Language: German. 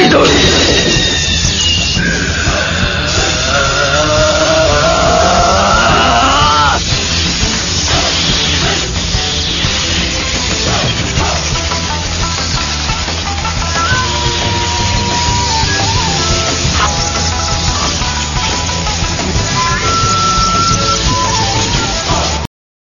Idol.